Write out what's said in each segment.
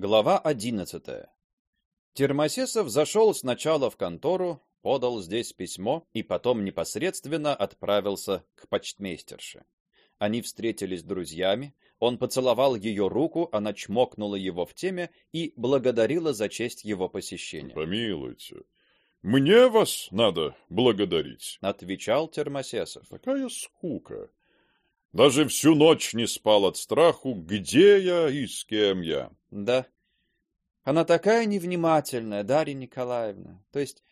Глава одиннадцатая. Термосесов зашел сначала в контору, подал здесь письмо и потом непосредственно отправился к почтмейстерше. Они встретились с друзьями, он поцеловал ее руку, она чмокнула его в теме и благодарила за честь его посещения. Помилуйте, мне вас надо благодарить, отвечал Термосесов. Такая скука. Даже всю ночь не спал от страху, где я и с кем я. Да. Она такая невнимательная, Дарья Николаевна. То есть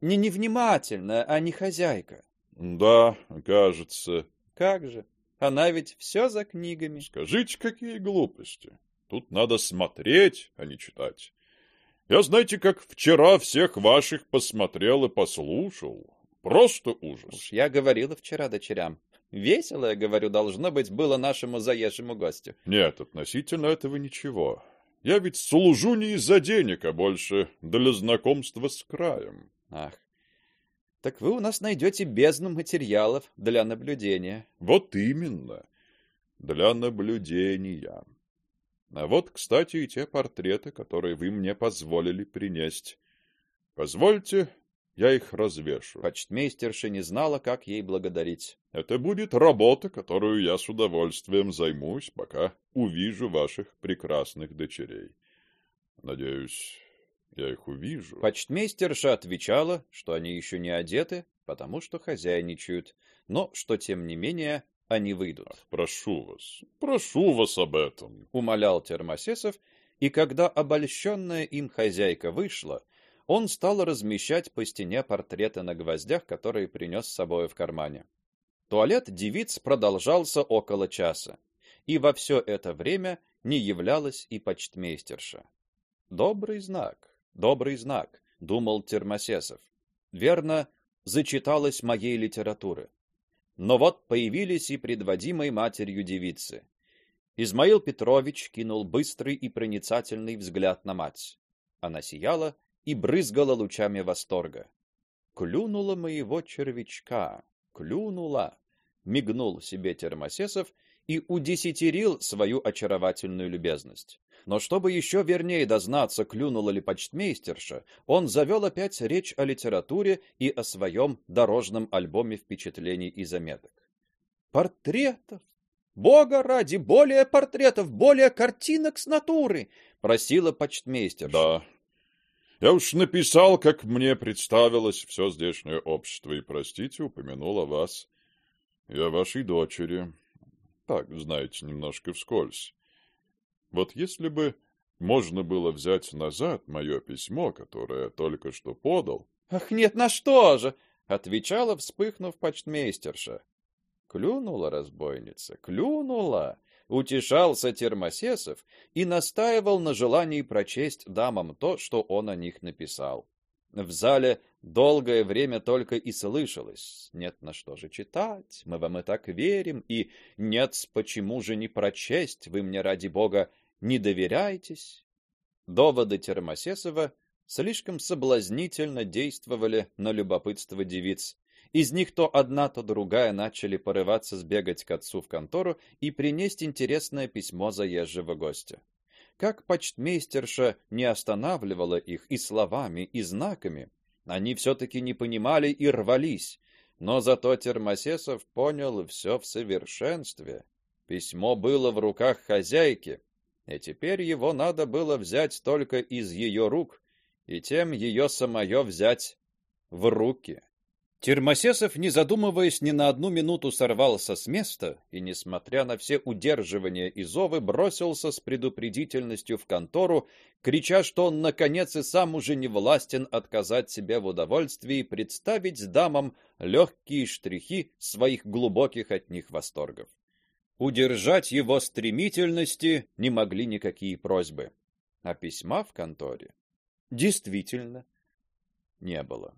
не невнимательная, а не хозяйка. Да, кажется. Как же? Она ведь все за книгами. Скажите, какие глупости. Тут надо смотреть, а не читать. Я, знаете, как вчера всех ваших посмотрел и послушал. Просто ужас. Уж я говорила вчера дочерям. Весело, я говорю, должно быть было нашему заезжему гостю. Нет, относительно этого ничего. Я ведь служу не из-за денег, а больше для знакомства с краем. Ах, так вы у нас найдете бездну материалов для наблюдения. Вот именно. Для наблюдения. А вот, кстати, и те портреты, которые вы мне позволили принести. Позвольте, я их развешу. Почтмейстерша не знала, как ей благодарить. Это будет работа, которую я с удовольствием займусь, пока увижу ваших прекрасных дочерей. Надеюсь, я их увижу. Почтмейстерша отвечала, что они еще не одеты, потому что хозяйничают, но что тем не менее они выйдут. Ах, прошу вас, прошу вас об этом, умолял Термосесов, и когда обольщенная им хозяйка вышла, он стал размещать по стене портреты на гвоздях, которые принес с собой в кармане. Туалет девиц продолжался около часа, и во все это время не являлась и почтмейстерша. Добрый знак, добрый знак, думал Термосесов. Верно, зачиталась моей литературы. Но вот появились и предводимые матерью девицы. Измаил Петрович кинул быстрый и проницательный взгляд на мать. Она сияла и брызгала лучами восторга. Клюнула моего червячка, клюнула, мигнул себе Термосесов и удесятерил свою очаровательную любезность. Но чтобы еще вернее дознаться, клюнула ли почтмейстерша, он завел опять речь о литературе и о своем дорожном альбоме впечатлений и заметок. Портретов, Бога ради, более портретов, более картинок с натуры, просила почтмейстерша. Да, я уж написал, как мне представилось все здешнее общество, и, простите, упомянул о вас и о вашей дочери. Так, знаете, немножко вскользь. Вот если бы можно было взять назад мое письмо, которое я только что подал... — Ах, нет, на что же? — отвечала, вспыхнув почтмейстерша. Клюнула разбойница, клюнула утешался Термосесов и настаивал на желании прочесть дамам то, что он о них написал. В зале долгое время только и слышалось: "Нет, на что же читать? Мы вам и так верим, и нет, почему же не прочесть? Вы мне ради бога не доверяетесь?" Доводы Термосесова слишком соблазнительно действовали на любопытство девиц. Из них то одна, то другая начали порываться сбегать к отцу в контору и принести интересное письмо заезжего гостя. Как почтмейстерша не останавливала их и словами, и знаками, они все таки не понимали и рвались. Но зато Термосесов понял все в совершенстве. Письмо было в руках хозяйки, и теперь его надо было взять только из ее рук, и тем ее самое взять в руки. Термосесов, не задумываясь ни на одну минуту, сорвался с места и, несмотря на все удерживания и зовы, бросился с предупредительностью в контору, крича, что он наконец и сам уже не властен отказать себе в удовольствии представить дамам легкие штрихи своих глубоких от них восторгов. Удержать его стремительности не могли никакие просьбы, а письма в конторе действительно не было.